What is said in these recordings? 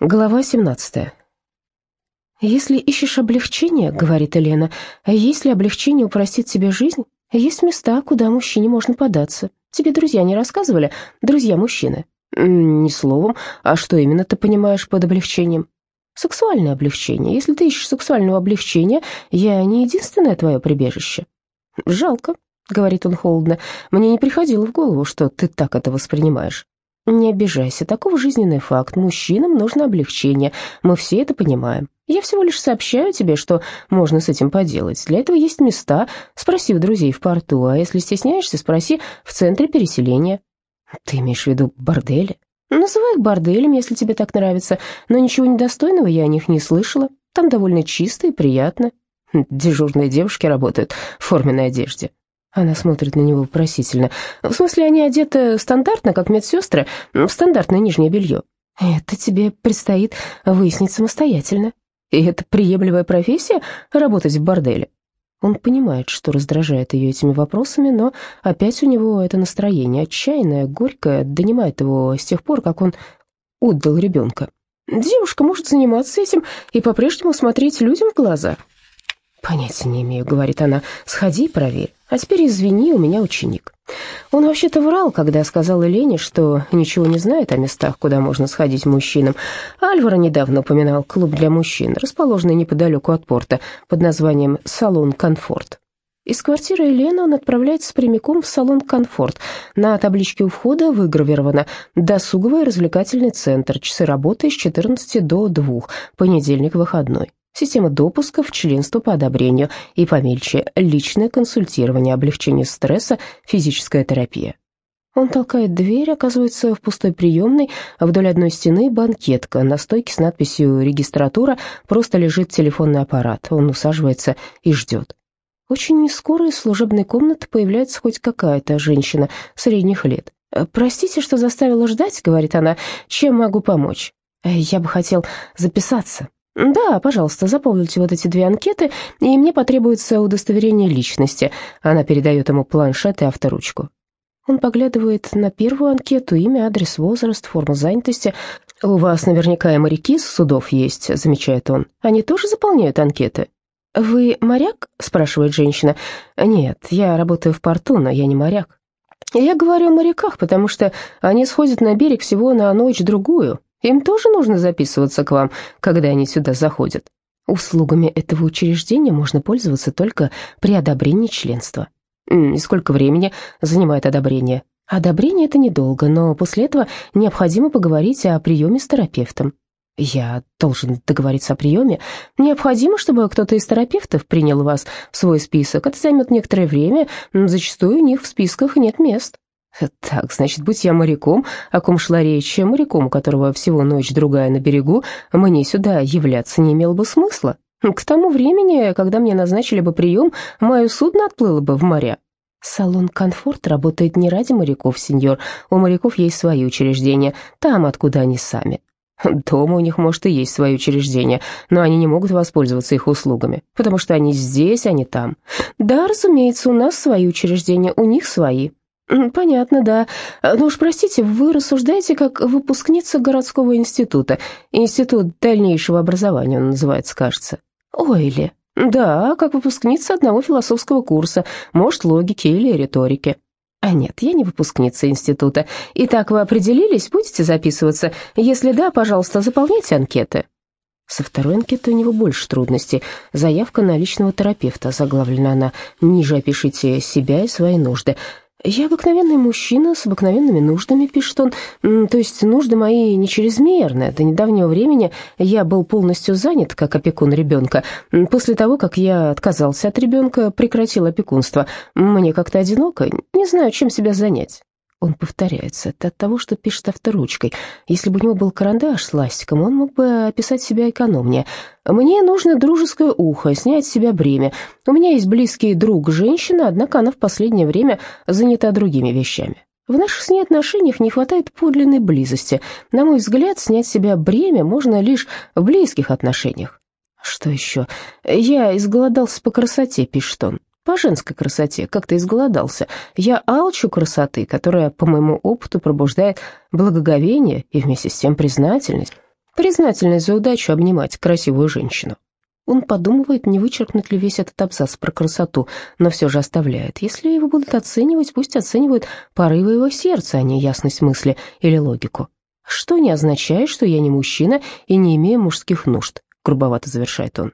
Глава 17. «Если ищешь облегчение, — говорит Елена, — если облегчение упростит тебе жизнь, есть места, куда мужчине можно податься. Тебе друзья не рассказывали? Друзья-мужчины?» «Ни словом. А что именно ты понимаешь под облегчением?» «Сексуальное облегчение. Если ты ищешь сексуального облегчения, я не единственное твое прибежище». «Жалко», — говорит он холодно, — «мне не приходило в голову, что ты так это воспринимаешь». Не обижайся, таков жизненный факт. Мужчинам нужно облегчение. Мы все это понимаем. Я всего лишь сообщаю тебе, что можно с этим поделать. Для этого есть места. Спроси у друзей в порту, а если стесняешься, спроси в центре переселения. Ты имеешь в виду бордели? Называй их борделями, если тебе так нравится, но ничего недостойного я о них не слышала. Там довольно чисто и приятно. Дежурные девушки работают в форменной одежде. Она смотрит на него вопросительно. «В смысле, они одеты стандартно, как медсестры, в стандартное нижнее белье?» «Это тебе предстоит выяснить самостоятельно. И это приемлемая профессия — работать в борделе?» Он понимает, что раздражает ее этими вопросами, но опять у него это настроение отчаянное, горькое, донимает его с тех пор, как он отдал ребенка. Девушка может заниматься этим и по-прежнему смотреть людям в глаза. «Понятия не имею», — говорит она, — «сходи и проверь». А теперь извини, у меня ученик. Он вообще-то врал, когда сказал Елене, что ничего не знает о местах, куда можно сходить мужчинам. Альвара недавно упоминал клуб для мужчин, расположенный неподалеку от порта, под названием «Салон Комфорт». Из квартиры Елены он отправляется прямиком в салон «Комфорт». На табличке у входа выгравировано «Досуговый развлекательный центр. Часы работы с 14 до 2. Понедельник выходной» система допуска в членство по одобрению и помельче личное консультирование, облегчение стресса, физическая терапия. Он толкает дверь, оказывается в пустой приемной, вдоль одной стены банкетка, на стойке с надписью «Регистратура» просто лежит телефонный аппарат, он усаживается и ждет. Очень скоро из служебной комнаты появляется хоть какая-то женщина средних лет. «Простите, что заставила ждать», — говорит она, — «чем могу помочь?» «Я бы хотел записаться». «Да, пожалуйста, заполните вот эти две анкеты, и мне потребуется удостоверение личности». Она передает ему планшет и авторучку. Он поглядывает на первую анкету, имя, адрес, возраст, форма занятости. «У вас наверняка и моряки с судов есть», — замечает он. «Они тоже заполняют анкеты?» «Вы моряк?» — спрашивает женщина. «Нет, я работаю в порту, но я не моряк». «Я говорю о моряках, потому что они сходят на берег всего на ночь-другую, им тоже нужно записываться к вам, когда они сюда заходят. Услугами этого учреждения можно пользоваться только при одобрении членства. И сколько времени занимает одобрение? Одобрение – это недолго, но после этого необходимо поговорить о приеме с терапевтом. Я должен договориться о приеме. Необходимо, чтобы кто-то из терапевтов принял вас в свой список. Это займет некоторое время, зачастую у них в списках нет мест. Так, значит, будь я моряком, о ком шла речь, моряком, у которого всего ночь-другая на берегу, мне сюда являться не имело бы смысла. К тому времени, когда мне назначили бы прием, мое судно отплыло бы в моря. Салон «Комфорт» работает не ради моряков, сеньор. У моряков есть свои учреждения, там, откуда они сами. Дома у них, может, и есть свои учреждения, но они не могут воспользоваться их услугами, потому что они здесь, а не там. Да, разумеется, у нас свои учреждения, у них свои. «Понятно, да. Ну уж простите, вы рассуждаете как выпускница городского института. Институт дальнейшего образования он называется, кажется». «Ой ли?» «Да, как выпускница одного философского курса, может, логики или риторики». «А нет, я не выпускница института. Итак, вы определились, будете записываться? Если да, пожалуйста, заполняйте анкеты». Со второй анкетой у него больше трудностей. Заявка на личного терапевта, заглавлена она. Ниже опишите себя и свои нужды. «Я обыкновенный мужчина с обыкновенными нуждами», — пишет он. «То есть нужды мои не чрезмерные. До недавнего времени я был полностью занят как опекун ребенка. После того, как я отказался от ребенка, прекратил опекунство. Мне как-то одиноко, не знаю, чем себя занять. Он повторяется. Это от того, что пишет авторучкой. Если бы у него был карандаш с ластиком, он мог бы описать себя экономнее. «Мне нужно дружеское ухо, снять с себя бремя. У меня есть близкий друг женщина, однако она в последнее время занята другими вещами. В наших с ней отношениях не хватает подлинной близости. На мой взгляд, снять с себя бремя можно лишь в близких отношениях. Что еще? Я изголодался по красоте, пишет он. По женской красоте, как-то изголодался. Я алчу красоты, которая, по моему опыту, пробуждает благоговение и вместе с тем признательность. Признательность за удачу обнимать красивую женщину. Он подумывает, не вычеркнуть ли весь этот абзац про красоту, но все же оставляет. Если его будут оценивать, пусть оценивают порывы его сердца, а не ясность мысли или логику. Что не означает, что я не мужчина и не имею мужских нужд, грубовато завершает он.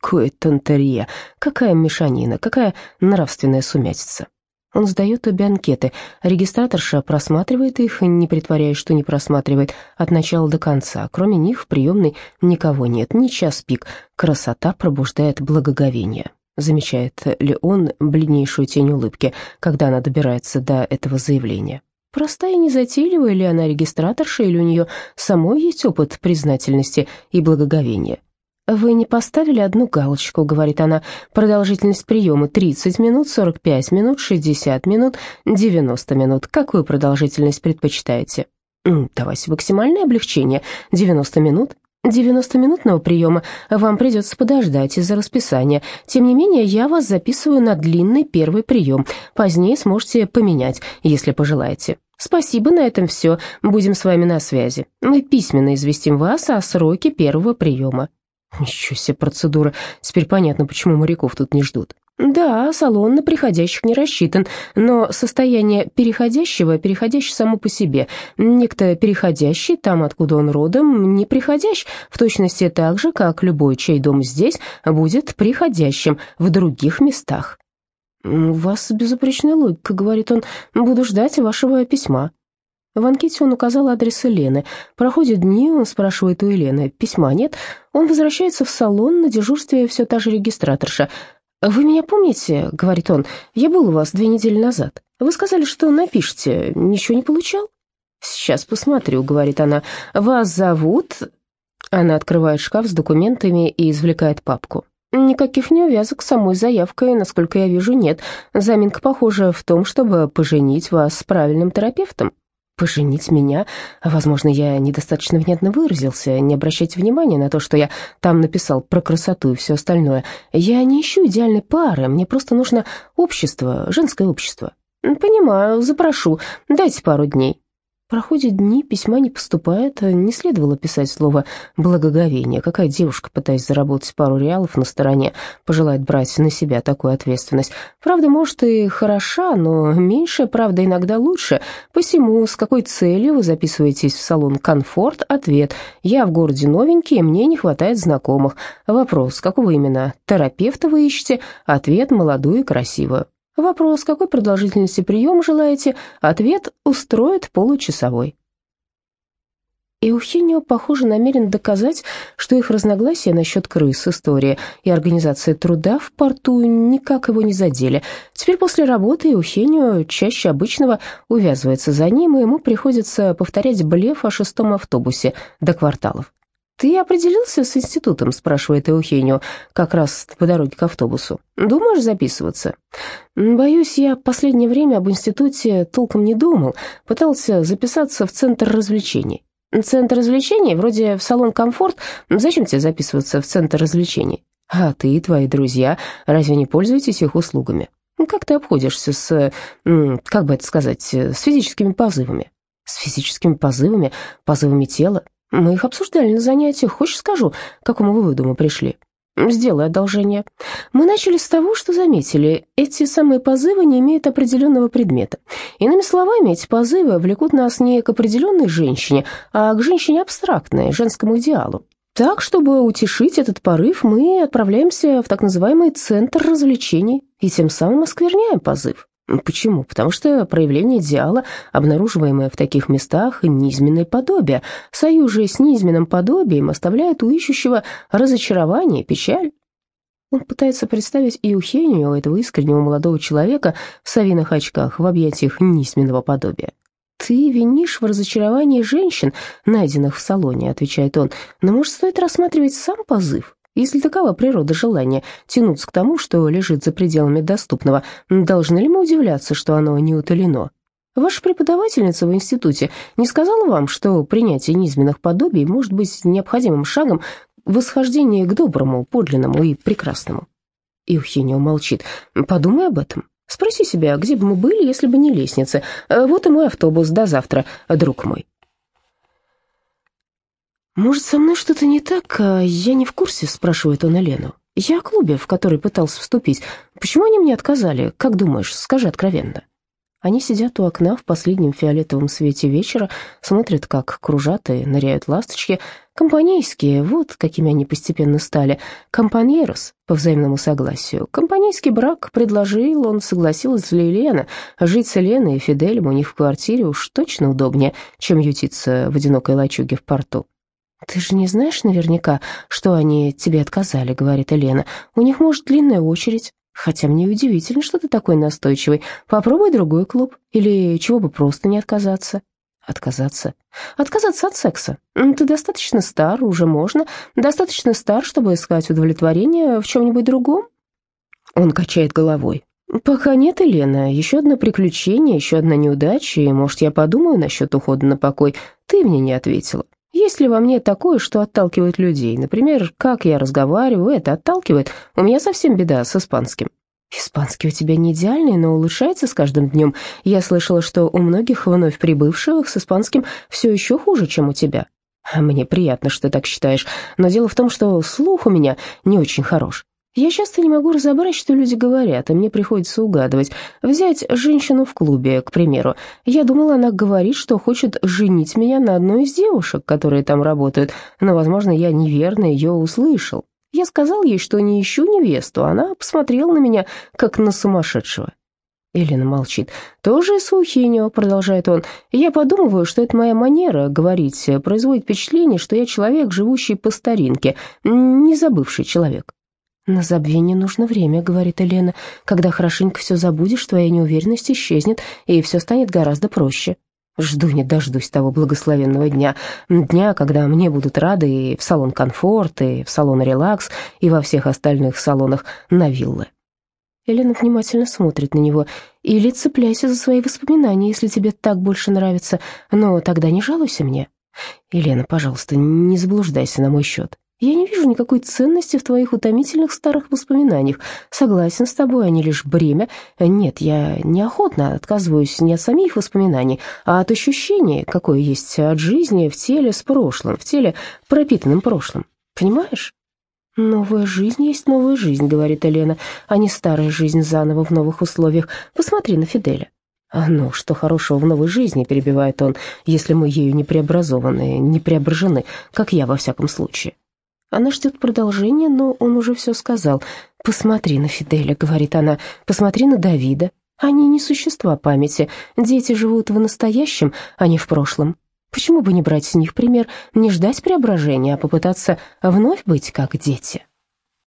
Какое тонтерье, какая мешанина, какая нравственная сумятица. Он сдает обе анкеты. Регистраторша просматривает их, не притворяясь, что не просматривает, от начала до конца. Кроме них в приемной никого нет, ни час пик. Красота пробуждает благоговение. Замечает ли он бледнейшую тень улыбки, когда она добирается до этого заявления? Простая незатейливая ли она регистраторша, или у нее самой есть опыт признательности и благоговения? «Вы не поставили одну галочку», — говорит она. «Продолжительность приема 30 минут, 45 минут, 60 минут, 90 минут. Какую продолжительность предпочитаете?» «Давайте максимальное облегчение. 90 минут». 90-минутного приема вам придется подождать из-за расписания. Тем не менее, я вас записываю на длинный первый прием. Позднее сможете поменять, если пожелаете. Спасибо, на этом все. Будем с вами на связи. Мы письменно известим вас о сроке первого приема. Ничего себе процедура. Теперь понятно, почему моряков тут не ждут. Да, салон на приходящих не рассчитан, но состояние переходящего, переходящий само по себе. Некто переходящий, там, откуда он родом, не приходящ, в точности так же, как любой, чей дом здесь, будет приходящим в других местах. «У вас безупречная логика», — говорит он, — «буду ждать вашего письма». В анкете он указал адрес Елены. Проходят дни, он спрашивает у Елены, письма нет. Он возвращается в салон, на дежурстве все та же регистраторша. «Вы меня помните?» — говорит он. «Я был у вас две недели назад. Вы сказали, что напишите. Ничего не получал?» «Сейчас посмотрю», — говорит она. «Вас зовут...» Она открывает шкаф с документами и извлекает папку. Никаких неувязок с самой заявкой, насколько я вижу, нет. Заминка похожа в том, чтобы поженить вас с правильным терапевтом. Поженить меня? Возможно, я недостаточно внятно выразился. Не обращайте внимания на то, что я там написал про красоту и все остальное. Я не ищу идеальной пары, мне просто нужно общество, женское общество. Понимаю, запрошу. Дайте пару дней. Проходят дни, письма не поступает, не следовало писать слово «благоговение». Какая девушка, пытаясь заработать пару реалов на стороне, пожелает брать на себя такую ответственность? Правда, может, и хороша, но меньше, правда, иногда лучше. Посему, с какой целью вы записываетесь в салон «Комфорт»? Ответ «Я в городе новенький, мне не хватает знакомых». Вопрос «Какого именно терапевта вы ищете?» Ответ «Молодую и красивую». Вопрос, какой продолжительности прием желаете? Ответ устроит получасовой. Эухенио, похоже, намерен доказать, что их разногласия насчет крыс, истории и организации труда в порту никак его не задели. Теперь после работы Эухенио чаще обычного увязывается за ним, и ему приходится повторять блеф о шестом автобусе до кварталов. «Ты определился с институтом?» – спрашивает Эухенио, как раз по дороге к автобусу. «Думаешь записываться?» «Боюсь, я последнее время об институте толком не думал. Пытался записаться в центр развлечений». «Центр развлечений? Вроде в салон «Комфорт». Зачем тебе записываться в центр развлечений?» «А ты и твои друзья разве не пользуетесь их услугами?» «Как ты обходишься с, как бы это сказать, с физическими позывами?» «С физическими позывами? Позывами тела?» Мы их обсуждали на занятиях. Хочешь, скажу, к какому выводу мы пришли? Сделай одолжение. Мы начали с того, что заметили, эти самые позывы не имеют определенного предмета. Иными словами, эти позывы влекут нас не к определенной женщине, а к женщине абстрактной, женскому идеалу. Так, чтобы утешить этот порыв, мы отправляемся в так называемый центр развлечений и тем самым оскверняем позыв. Почему? Потому что проявление идеала, обнаруживаемое в таких местах, низменное подобие. Союз же с низменным подобием оставляет у ищущего разочарование, печаль. Он пытается представить Иухению, этого искреннего молодого человека в совиных очках, в объятиях низменного подобия. «Ты винишь в разочаровании женщин, найденных в салоне», — отвечает он, «но, может, стоит рассматривать сам позыв? Если такова природа желания тянуться к тому, что лежит за пределами доступного, должны ли мы удивляться, что оно не утолено? Ваша преподавательница в институте не сказала вам, что принятие низменных подобий может быть необходимым шагом восхождения к доброму, подлинному и прекрасному? Евхинио молчит. Подумай об этом. Спроси себя, где бы мы были, если бы не лестница. Вот и мой автобус. До завтра, друг мой. «Может, со мной что-то не так? А я не в курсе?» — спрашивает он Елену. «Я о клубе, в который пытался вступить. Почему они мне отказали? Как думаешь? Скажи откровенно». Они сидят у окна в последнем фиолетовом свете вечера, смотрят, как кружат и ныряют ласточки. Компанейские, вот какими они постепенно стали. Компаньерос, по взаимному согласию. Компанейский брак предложил, он согласилась ли Лена. Жить с Леной и Фиделем у них в квартире уж точно удобнее, чем ютиться в одинокой лачуге в порту. «Ты же не знаешь наверняка, что они тебе отказали», — говорит Елена. «У них, может, длинная очередь». Хотя мне удивительно, что ты такой настойчивый. Попробуй другой клуб. Или чего бы просто не отказаться. Отказаться? Отказаться от секса. Ты достаточно стар, уже можно. Достаточно стар, чтобы искать удовлетворение в чем-нибудь другом. Он качает головой. «Пока нет, Елена. Еще одно приключение, еще одна неудача, и, может, я подумаю насчет ухода на покой. Ты мне не ответила. Есть ли во мне такое, что отталкивает людей? Например, как я разговариваю, это отталкивает. У меня совсем беда с испанским. Испанский у тебя не идеальный, но улучшается с каждым днем. Я слышала, что у многих вновь прибывших с испанским все еще хуже, чем у тебя. Мне приятно, что ты так считаешь, но дело в том, что слух у меня не очень хорош. Я часто не могу разобрать, что люди говорят, и мне приходится угадывать. Взять женщину в клубе, к примеру. Я думала, она говорит, что хочет женить меня на одной из девушек, которые там работают, но, возможно, я неверно ее услышал. Я сказал ей, что не ищу невесту, она посмотрела на меня, как на сумасшедшего. Елена молчит. «Тоже сухиньо», — продолжает он. «Я подумываю, что это моя манера говорить, производит впечатление, что я человек, живущий по старинке, не забывший человек». «На забвение нужно время», — говорит Елена. «Когда хорошенько все забудешь, твоя неуверенность исчезнет, и все станет гораздо проще». Жду не дождусь того благословенного дня, дня, когда мне будут рады и в салон «Комфорт», и в салон «Релакс», и во всех остальных салонах на виллы. Елена внимательно смотрит на него. «Или цепляйся за свои воспоминания, если тебе так больше нравится, но тогда не жалуйся мне. Елена, пожалуйста, не заблуждайся на мой счет. Я не вижу никакой ценности в твоих утомительных старых воспоминаниях. Согласен с тобой, они лишь бремя. Нет, я неохотно отказываюсь не от самих воспоминаний, а от ощущения, какое есть от жизни в теле с прошлым, в теле пропитанным прошлым. Понимаешь? «Новая жизнь есть новая жизнь», — говорит Елена, «а не старая жизнь заново в новых условиях. Посмотри на Фиделя». «А ну, что хорошего в новой жизни», — перебивает он, «если мы ею не преобразованы, не преображены, как я во всяком случае». Она ждет продолжения, но он уже все сказал. «Посмотри на Фиделя», — говорит она, — «посмотри на Давида. Они не существа памяти. Дети живут в настоящем, а не в прошлом. Почему бы не брать с них пример, не ждать преображения, а попытаться вновь быть как дети?»